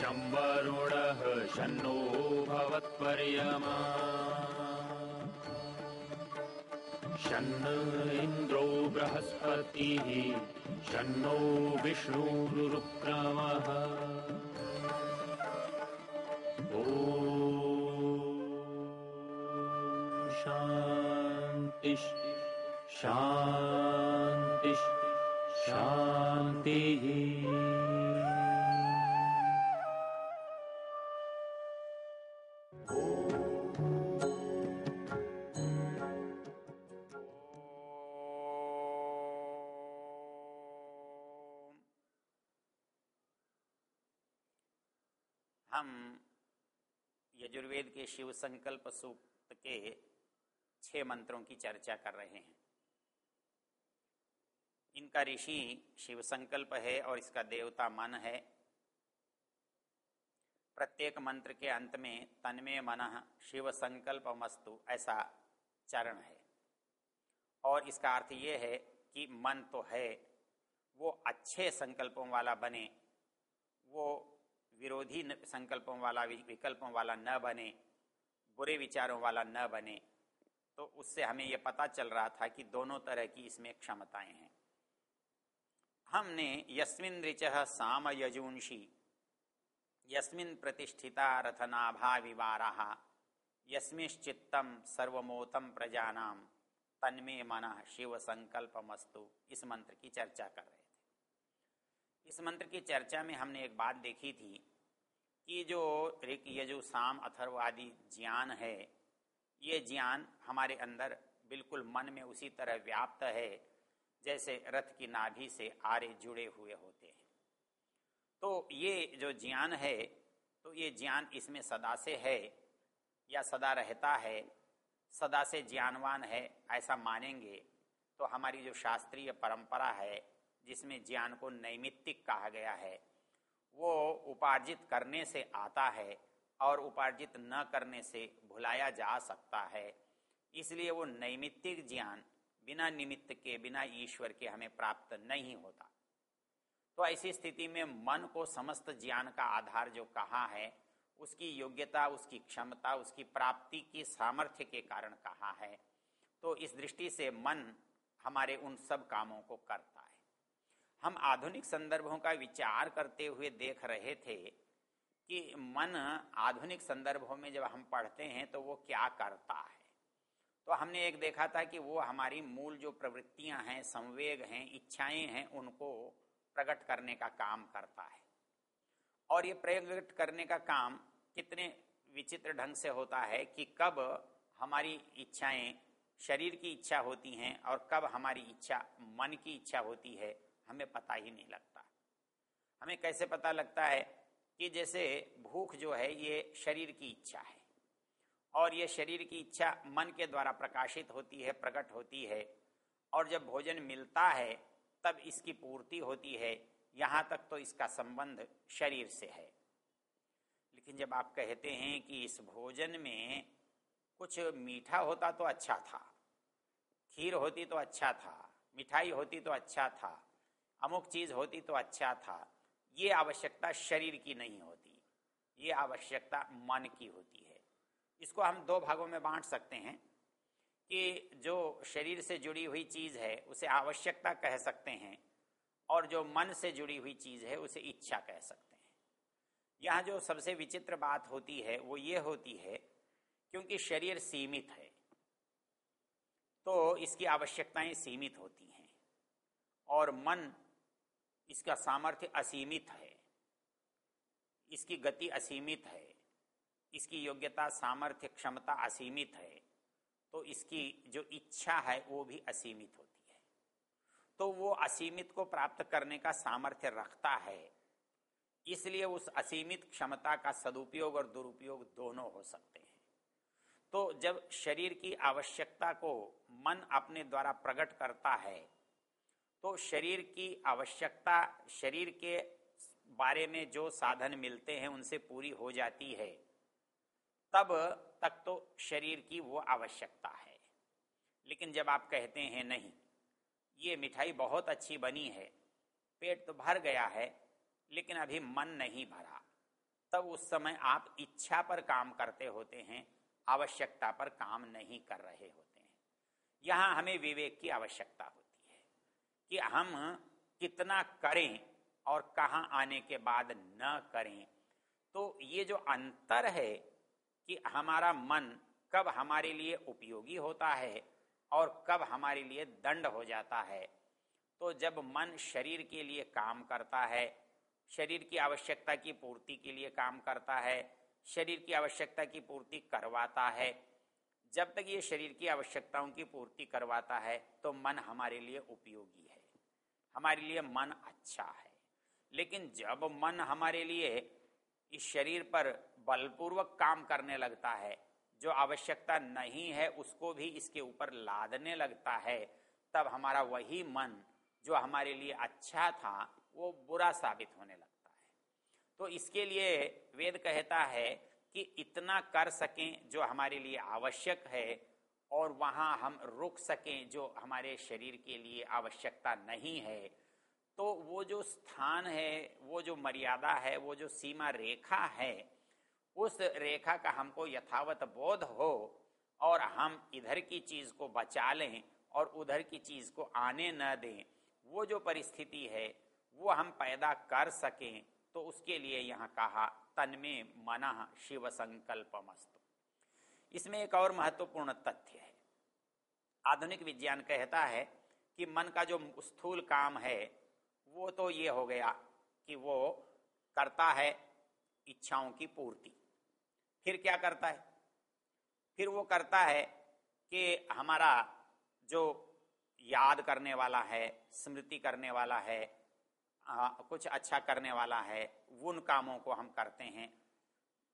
शम्बरुणः शन्नो भवत्पर्यमा। इन्द्रो बृहस्पतिः शन्नो विष्णुरुक्रमः ॐ शान्तिः शान्तिः शान्तिः शिव संकल्प सूक्त के छह मंत्रों की चर्चा कर रहे हैं। इनका ऋषि शिव संकल्प है और इसका देवता मन है। प्रत्येक मंत्र के अंत में तन्मय मन शिव संकल्प मस्तु ऐसा चरण है। और इसका अर्थ ये है कि मन तो है, वो अच्छे संकल्पों वाला बने, वो विरोधी संकल्पों वाला विकल्पों वाला न बने बुरे विचारों वाला न बने तो उससे हमें यह पता चल रहा था कि दोनों तरह की इसमें क्षमताएँ हैं। हमने यस्मिन ऋच साम यजूंशी यस्मिन प्रतिष्ठिता रथनाभा विवारा यस्मिश्चित्तम सर्वमोतम प्रजानाम तन्मे मन शिव संकल्प मस्तु इस मंत्र की चर्चा कर रहे थे। इस मंत्र की चर्चा में हमने एक बात देखी थी कि जो ऋक यजु साम, अथर्व आदि ज्ञान है, ये ज्ञान हमारे अंदर बिल्कुल मन में उसी तरह व्याप्त है, जैसे रथ की नाभि से आरे जुड़े हुए होते हैं। तो ये जो ज्ञान है तो ये ज्ञान इसमें सदा से है, या सदा रहता है, सदा से ज्ञानवान है, ऐसा मानेंगे तो हमारी जो शास्त्रीय परंपरा है, जिसमें ज्ञान को नैमित्तिक कहा गया है वो उपार्जित करने से आता है और उपार्जित न करने से भुलाया जा सकता है। इसलिए वो नैमित्तिक ज्ञान, बिना निमित्त के, बिना ईश्वर के हमें प्राप्त नहीं होता। तो ऐसी स्थिति में मन को समस्त ज्ञान का आधार जो कहा है, उसकी योग्यता, उसकी क्षमता, उसकी प्राप्ति की सामर्थ्य के कारण कहा है। तो इस दृष्टि से मन हमारे उन सब कामों को करता है। हम आधुनिक संदर्भों का विचार करते हुए देख रहे थे कि मन आधुनिक संदर्भों में जब हम पढ़ते हैं तो वो क्या करता है। तो हमने एक देखा था कि वो हमारी मूल जो प्रवृत्तियाँ हैं, संवेग हैं, इच्छाएँ हैं, उनको प्रकट करने का काम करता है। और ये प्रकट करने का काम कितने विचित्र ढंग से होता है कि कब हमारी इच्छाएँ शरीर की इच्छा होती हैं और कब हमारी इच्छा मन की इच्छा होती है। हमें पता ही नहीं लगता। हमें कैसे पता लगता है कि जैसे भूख जो है, ये शरीर की इच्छा है और ये शरीर की इच्छा मन के द्वारा प्रकाशित होती है, प्रकट होती है और जब भोजन मिलता है, तब इसकी पूर्ति होती है। यहाँ तक तो इसका संबंध शरीर से है। लेकिन जब आप कहते हैं कि इस भोजन में कुछ मीठा होता तो अच्छा था, खीर होती तो अच्छा था, मिठाई होती तो अच्छा था अमुक चीज़ होती तो अच्छा था। ये आवश्यकता शरीर की नहीं होती। ये आवश्यकता मन की होती है। इसको हम दो भागों में बांट सकते हैं कि जो शरीर से जुड़ी हुई चीज़ है, उसे आवश्यकता कह सकते हैं और जो मन से जुड़ी हुई चीज़ है, उसे इच्छा कह सकते हैं। यहाँ जो सबसे विचित्र बात होती है, वो ये होती है, क्योंकि शरीर सीमित है तो इसकी आवश्यकताएँ सीमित होती हैं और मन इसका सामर्थ्य असीमित है। इसकी गति असीमित है। इसकी योग्यता, सामर्थ्य, क्षमता असीमित है। तो इसकी जो इच्छा है, वो भी असीमित होती है। तो वो असीमित को प्राप्त करने का सामर्थ्य रखता है। इसलिए उस असीमित क्षमता का सदुपयोग और दुरुपयोग दोनों हो सकते हैं। तो जब शरीर की आवश्यकता को मन अपने द्वारा प्रकट करता है तो शरीर की आवश्यकता, शरीर के बारे में जो साधन मिलते हैं, उनसे पूरी हो जाती है। तब तक तो शरीर की वो आवश्यकता है। लेकिन जब आप कहते हैं नहीं, ये मिठाई बहुत अच्छी बनी है, पेट तो भर गया है, लेकिन अभी मन नहीं भरा, तब उस समय आप इच्छा पर काम करते होते हैं, आवश्यकता पर काम नहीं कर रहे होते हैं। यहाँ हमें विवेक की आवश्यकता होती कि हम कितना करें और कहा आने के बाद न करें। तो ये जो अंतर है कि हमारा मन कब हमारे लिए उपयोगी होता है और कब हमारे लिए दंड हो जाता है। तो जब मन शरीर के लिए काम करता है, शरीर की आवश्यकता की पूर्ति के लिए काम करता है, शरीर की आवश्यकता की पूर्ति करवाता है, जब तक ये शरीर की आवश्यकताओं की पूर्ति करवाता है तो मन हमारे लिए उपयोगी है। हमारे लिए मन अच्छा है। लेकिन जब मन हमारे लिए इस शरीर पर बलपूर्वक काम करने लगता है, जो आवश्यकता नहीं है उसको भी इसके ऊपर लादने लगता है, तब हमारा वही मन जो हमारे लिए अच्छा था, वो बुरा साबित होने लगता है। तो इसके लिए वेद कहता है कि इतना कर सकें जो हमारे लिए आवश्यक है और वहाँ हम रुक सकें जो हमारे शरीर के लिए आवश्यकता नहीं है तो वो जो स्थान है, वो जो मर्यादा है, वो जो सीमा रेखा है, उस रेखा का हमको यथावत बोध हो और हम इधर की चीज़ को बचा लें और उधर की चीज़ को आने न दें, वो जो परिस्थिति है, वो हम पैदा कर सकें तो उसके लिए यहाँ कहा, तन्मे मन शिव संकल्पमस्तु इसमें एक और महत्वपूर्ण तथ्य है। आधुनिक विज्ञान कहता है कि मन का जो स्थूल काम है वो तो ये हो गया कि वो करता है इच्छाओं की पूर्ति। फिर क्या करता है? फिर वो करता है कि हमारा जो याद करने वाला है स्मृति करने वाला है आ, कुछ अच्छा करने वाला है उन कामों को हम करते हैं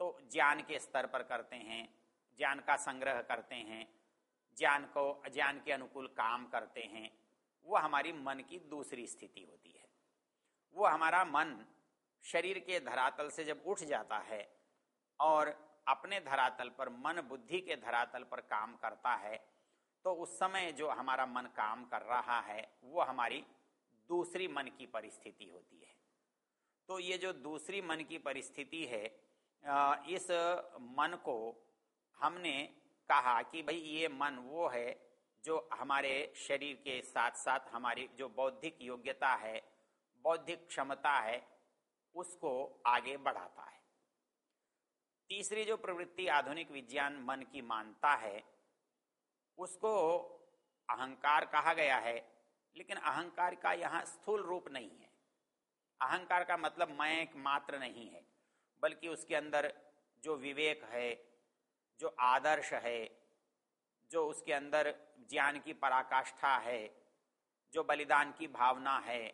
तो ज्ञान के स्तर पर करते हैं ज्ञान का संग्रह करते हैं, ज्ञान को, ज्ञान के अनुकूल काम करते हैं, वो हमारी मन की दूसरी स्थिति होती है। वो हमारा मन शरीर के धरातल से जब उठ जाता है और अपने धरातल पर, मन बुद्धि के धरातल पर काम करता है तो उस समय जो हमारा मन काम कर रहा है, वो हमारी दूसरी मन की परिस्थिति होती है। तो ये जो दूसरी मन की परिस्थिति है इस मन को हमने कहा कि भाई ये मन वो है जो हमारे शरीर के साथ साथ हमारी जो बौद्धिक योग्यता है, बौद्धिक क्षमता है, उसको आगे बढ़ाता है। तीसरी जो प्रवृत्ति आधुनिक विज्ञान मन की मानता है, उसको अहंकार कहा गया है, लेकिन अहंकार का यहाँ स्थूल रूप नहीं है। अहंकार का मतलब मैं एक मात्र नहीं है, बल्कि उसके अंदर जो विवेक है जो आदर्श है, जो उसके अंदर ज्ञान की पराकाष्ठा है, जो बलिदान की भावना है,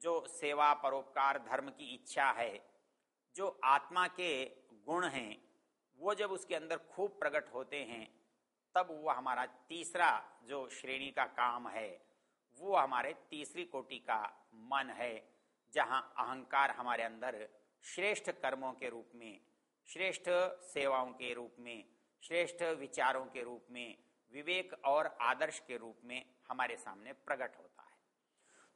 जो सेवा परोपकार धर्म की इच्छा है, जो आत्मा के गुण हैं, वो जब उसके अंदर खूब प्रकट होते हैं, तब वो हमारा तीसरा जो श्रेणी का काम है, वो हमारे तीसरी कोटि का मन है, जहाँ अहंकार हमारे अंदर श्रेष्ठ कर्मों के रूप में श्रेष्ठ सेवाओं के रूप में, श्रेष्ठ विचारों के रूप में, विवेक और आदर्श के रूप में हमारे सामने प्रकट होता है।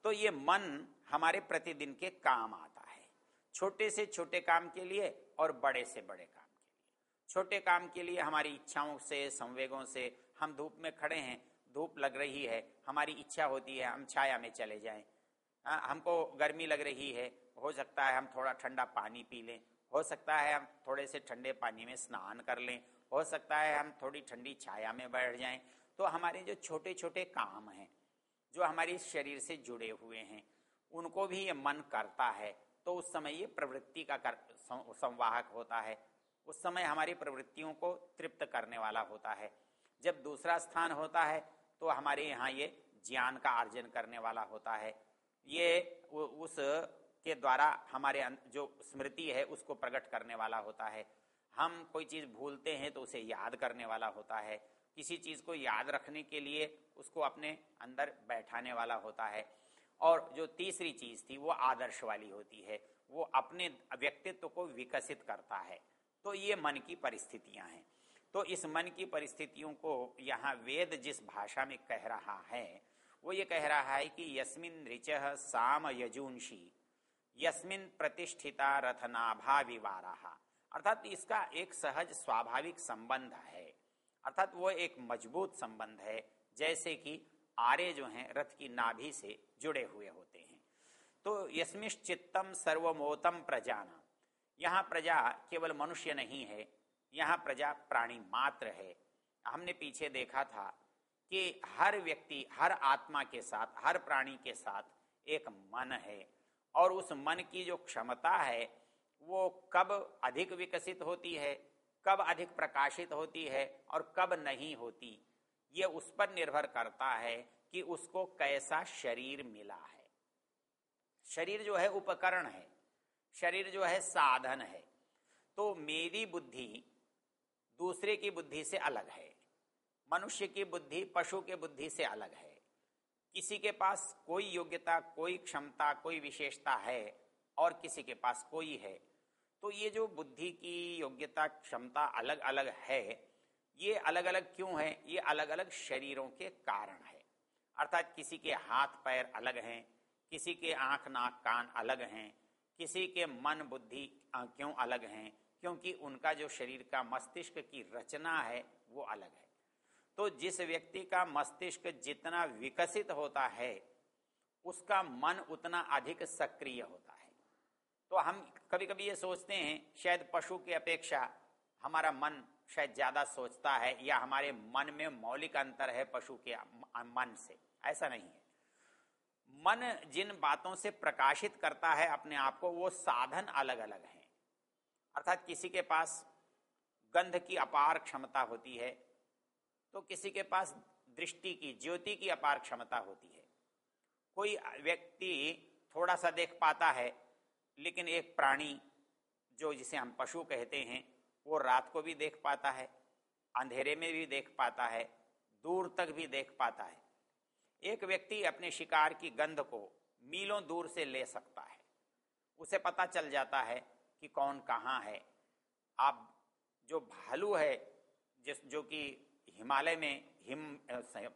तो ये मन हमारे प्रतिदिन के काम आता है। छोटे से छोटे काम के लिए और बड़े से बड़े काम के लिए। छोटे काम के लिए हमारी इच्छाओं से, संवेगों से हम धूप में खड़े हैं, धूप लग रही है, हमारी इच्छा होती है, हम छाया में चले जाएँ। हमको गर्मी लग रही है, हो सकता है हम थोड़ा ठंडा पानी पी लें हो सकता है हम थोड़े से ठंडे पानी में स्नान कर लें हो सकता है हम थोड़ी ठंडी छाया में बैठ जाएँ। तो हमारे जो छोटे छोटे काम हैं जो हमारे शरीर से जुड़े हुए हैं उनको भी ये मन करता है तो उस समय ये प्रवृत्ति का कर, संवाहक होता है। उस समय हमारी प्रवृत्तियों को तृप्त करने वाला होता है। जब दूसरा स्थान होता है तो हमारे यहाँ ये ज्ञान का अर्जन करने वाला होता है। ये उस के द्वारा हमारे जो स्मृति है, उसको प्रकट करने वाला होता है। हम कोई चीज़ भूलते हैं तो उसे याद करने वाला होता है। किसी चीज़ को याद रखने के लिए उसको अपने अंदर बैठाने वाला होता है। और जो तीसरी चीज़ थी, वो आदर्श वाली होती है। वो अपने व्यक्तित्व को विकसित करता है। तो ये मन की परिस्थितियाँ हैं। तो इस मन की परिस्थितियों को यहाँ वेद जिस भाषा में कह रहा है, वो ये कह रहा है कि यस्मिन ऋच साम यजूंशी यस्मिन प्रतिष्ठिता रथनाभा विवारा अर्थात इसका एक सहज स्वाभाविक संबंध है। अर्थात वो एक मज़बूत संबंध है, जैसे कि आरे जो हैं, रथ की नाभि से जुड़े हुए होते हैं। तो यस्मिश्चित्तम सर्वमोतम प्रजाना। यहाँ प्रजा केवल मनुष्य नहीं है, यहाँ प्रजा प्राणी मात्र है। हमने पीछे देखा था कि हर व्यक्ति, हर आत्मा के साथ, हर प्राणी के साथ एक मन है। और उस मन की जो क्षमता है, वो कब अधिक विकसित होती है, कब अधिक प्रकाशित होती है और कब नहीं होती, ये उस पर निर्भर करता है कि उसको कैसा शरीर मिला है। शरीर जो है उपकरण है, शरीर जो है साधन है तो मेरी बुद्धि दूसरे की बुद्धि से अलग है, मनुष्य की बुद्धि पशु के बुद्धि से अलग है। किसी के पास कोई योग्यता, कोई क्षमता, कोई विशेषता है और किसी के पास कोई है तो ये जो बुद्धि की योग्यता, क्षमता अलग अलग है, ये अलग अलग क्यों है? ये अलग अलग शरीरों के कारण है। अर्थात किसी के हाथ पैर अलग हैं, किसी के आँख, नाक, कान अलग हैं, किसी के मन, बुद्धि क्यों अलग हैं? क्योंकि उनका जो शरीर का मस्तिष्क की रचना है, वो अलग है। तो जिस व्यक्ति का मस्तिष्क जितना विकसित होता है, उसका मन उतना अधिक सक्रिय होता है। तो हम कभी कभी ये सोचते हैं, शायद पशु की अपेक्षा हमारा मन शायद ज़्यादा सोचता है या हमारे मन में मौलिक अंतर है पशु के मन से। ऐसा नहीं है। मन जिन बातों से प्रकाशित करता है अपने आप को, वो साधन अलग अलग हैं। अर्थात किसी के पास गंध की अपार क्षमता होती है तो किसी के पास दृष्टि की, ज्योति की अपार क्षमता होती है। कोई व्यक्ति थोड़ा सा देख पाता है, लेकिन एक प्राणी जो जिसे हम पशु कहते हैं, वो रात को भी देख पाता है, अंधेरे में भी देख पाता है, दूर तक भी देख पाता है। एक व्यक्ति अपने शिकार की गंध को मीलों दूर से ले सकता है। उसे पता चल जाता है कि कौन कहाँ है। आप जो भालू है, जिस जो कि हिमालय में, हिम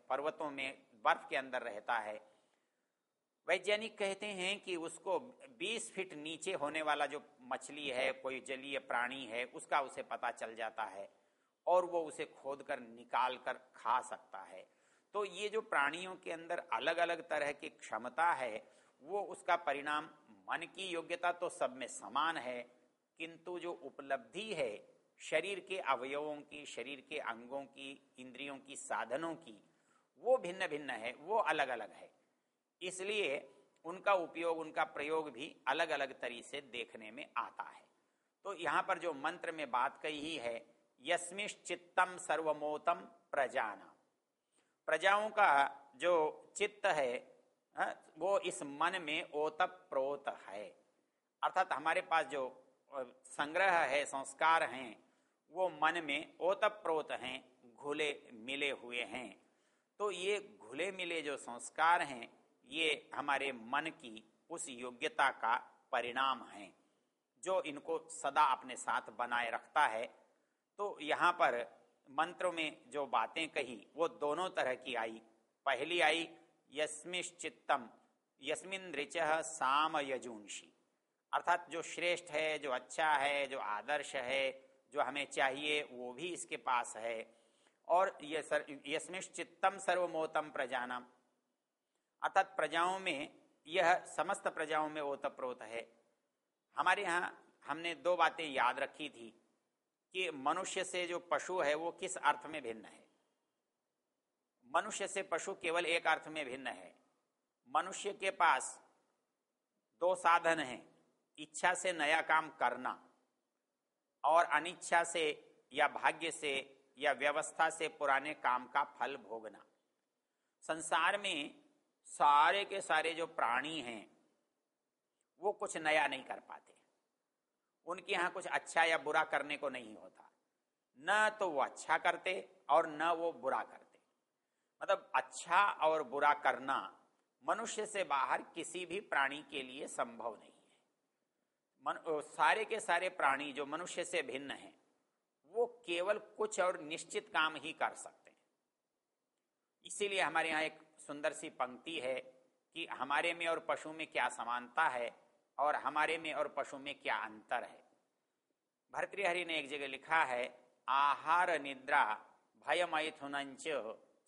पर्वतों में बर्फ़ के अंदर रहता है। वैज्ञानिक कहते हैं कि उसको 20 फीट नीचे होने वाला जो मछली है, कोई जलीय प्राणी है, उसका उसे पता चल जाता है और वो उसे खोद कर निकाल कर खा सकता है। तो ये जो प्राणियों के अंदर अलग अलग तरह की क्षमता है, वो उसका परिणाम मन की योग्यता तो सब में समान है, किंतु जो उपलब्धि है शरीर के अवयवों की, शरीर के अंगों की, इंद्रियों की, साधनों की, वो भिन्न भिन्न है, वो अलग अलग है। इसलिए उनका उपयोग, उनका प्रयोग भी अलग अलग तरीके से देखने में आता है। तो यहाँ पर जो मंत्र में बात कही है यस्मिश्चित्तम सर्वमोतम प्रजाना प्रजाओं का जो चित्त है वो इस मन में ओतप प्रोत है। अर्थात हमारे पास जो संग्रह है, संस्कार हैं वो मन में ओतप प्रोत हैं, घुले मिले हुए हैं। तो ये घुले मिले जो संस्कार हैं, ये हमारे मन की उस योग्यता का परिणाम है, जो इनको सदा अपने साथ बनाए रखता है। तो यहाँ पर मंत्र में जो बातें कही, वो दोनों तरह की आई। पहली आई, यस्मिश्चित्तम यस्मिन ऋच साम यजूंशी अर्थात जो श्रेष्ठ है, जो अच्छा है, जो आदर्श है जो हमें चाहिए, वो भी इसके पास है। और ये यस्मिश्चित्तम सर्वमोतम प्रजानम। अर्थात प्रजाओं में, यह समस्त प्रजाओं में ओतप्रोत है। हमारे यहाँ हमने दो बातें याद रखी थी कि मनुष्य से जो पशु है, वो किस अर्थ में भिन्न है? मनुष्य से पशु केवल एक अर्थ में भिन्न है। मनुष्य के पास दो साधन हैं, इच्छा से नया काम करना। और अनिच्छा से या भाग्य से या व्यवस्था से पुराने काम का फल भोगना। संसार में सारे के सारे जो प्राणी हैं, वो कुछ नया नहीं कर पाते। उनके यहाँ कुछ अच्छा या बुरा करने को नहीं होता। न तो वो अच्छा करते और न वो बुरा करते। मतलब अच्छा और बुरा करना मनुष्य से बाहर किसी भी प्राणी के लिए संभव नहीं। मन, सारे के सारे प्राणी जो मनुष्य से भिन्न हैं वो केवल कुछ और निश्चित काम ही कर सकते हैं। इसीलिए हमारे यहाँ एक सुंदर सी पंक्ति है कि हमारे में और पशु में क्या समानता है और हमारे में और पशु में क्या अंतर है। भर्तृहरि ने एक जगह लिखा है आहार निद्रा भय मैथुन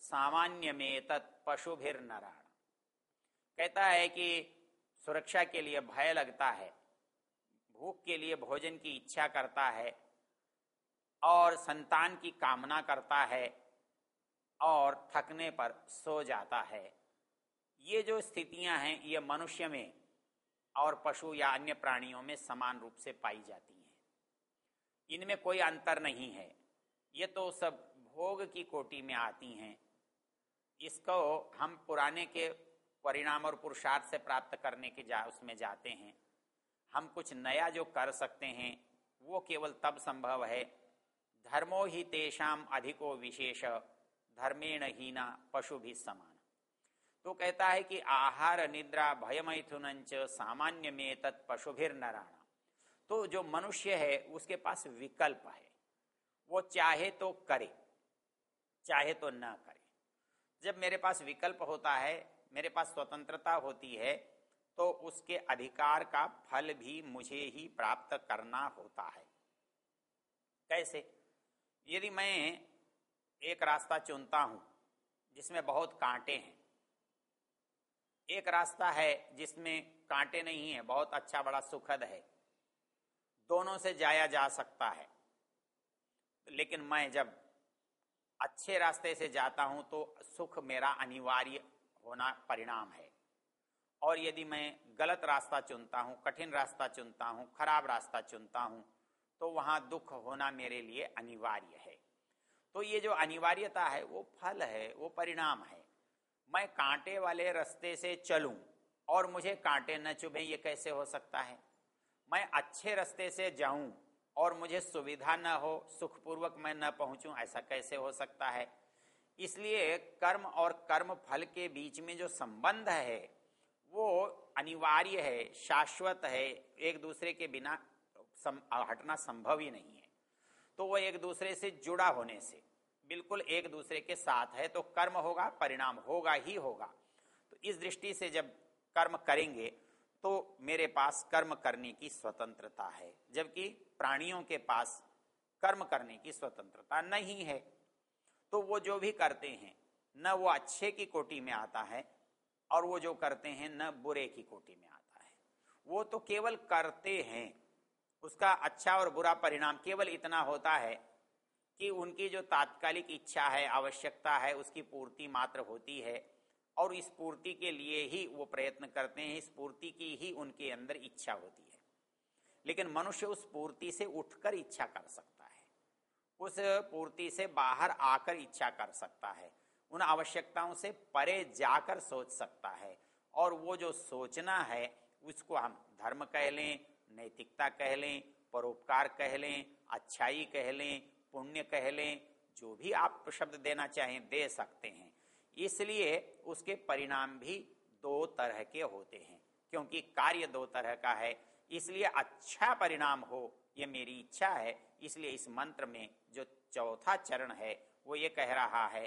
सामान्य में तत्पशुभिर नारायण कहता है कि सुरक्षा के लिए भय लगता है भूख के लिए भोजन की इच्छा करता है और संतान की कामना करता है और थकने पर सो जाता है। ये जो स्थितियाँ हैं, ये मनुष्य में और पशु या अन्य प्राणियों में समान रूप से पाई जाती हैं। इनमें कोई अंतर नहीं है। ये तो सब भोग की कोटि में आती हैं। इसको हम पुराने के परिणाम और पुरुषार्थ से प्राप्त करने के जा, उसमें जाते हैं। हम कुछ नया जो कर सकते हैं, वो केवल तब संभव है, धर्मो ही तेषाम अधिको विशेष, धर्मेण हीना पशु भी समान। तो कहता है कि आहार निद्रा भय मैथुन सामान्य में तत्पशुभिर नारायण तो जो मनुष्य है, उसके पास विकल्प है। वो चाहे तो करे, चाहे तो न करे। जब मेरे पास विकल्प होता है, मेरे पास स्वतंत्रता होती है तो उसके अधिकार का फल भी मुझे ही प्राप्त करना होता है। कैसे? यदि मैं एक रास्ता चुनता हूँ, जिसमें बहुत कांटे हैं। एक रास्ता है जिसमें कांटे नहीं है, बहुत अच्छा बड़ा सुखद है। दोनों से जाया जा सकता है। लेकिन मैं जब अच्छे रास्ते से जाता हूँ तो सुख मेरा अनिवार्य होना परिणाम है। और यदि मैं गलत रास्ता चुनता हूँ, कठिन रास्ता चुनता हूँ, खराब रास्ता चुनता हूँ तो वहाँ दुख होना मेरे लिए अनिवार्य है। तो ये जो अनिवार्यता है, वो फल है, वो परिणाम है। मैं कांटे वाले रास्ते से चलूँ और मुझे कांटे न चुभे, ये कैसे हो सकता है? मैं अच्छे रास्ते से जाऊँ और मुझे सुविधा न हो, सुखपूर्वक मैं न पहुंचूं, ऐसा कैसे हो सकता है? इसलिए कर्म और कर्म फल के बीच में जो संबंध है वो अनिवार्य है शाश्वत है एक दूसरे के बिना सम, हटना संभव ही नहीं है। तो वो एक दूसरे से जुड़ा होने से बिल्कुल एक दूसरे के साथ है तो कर्म होगा परिणाम होगा ही होगा। तो इस दृष्टि से जब कर्म करेंगे तो मेरे पास कर्म करने की स्वतंत्रता है जबकि प्राणियों के पास कर्म करने की स्वतंत्रता नहीं है। तो वो जो भी करते हैं न वो अच्छे की कोटि में आता है और वो जो करते हैं, न बुरे की कोटि में आता है। वो तो केवल करते हैं, उसका अच्छा और बुरा परिणाम केवल इतना होता है कि उनकी जो तात्कालिक इच्छा है, आवश्यकता है, उसकी पूर्ति मात्र होती है और इस पूर्ति के लिए ही वो प्रयत्न करते हैं, इस पूर्ति की ही उनके अंदर इच्छा होती है। लेकिन मनुष्य उस पूर्ति से उठकर इच्छा कर सकता है, उस पूर्ति से बाहर आकर इच्छा कर सकता है। उन आवश्यकताओं से परे जाकर सोच सकता है। और वो जो सोचना है, उसको हम धर्म कह लें, नैतिकता कह लें, परोपकार कह लें, अच्छाई कह लें, पुण्य कह लें, जो भी आप शब्द देना चाहें, दे सकते हैं। इसलिए उसके परिणाम भी दो तरह के होते हैं, क्योंकि कार्य दो तरह का है। इसलिए अच्छा परिणाम हो, ये मेरी इच्छा है, इसलिए इस मंत्र में जो चौथा चरण है, वो ये कह रहा है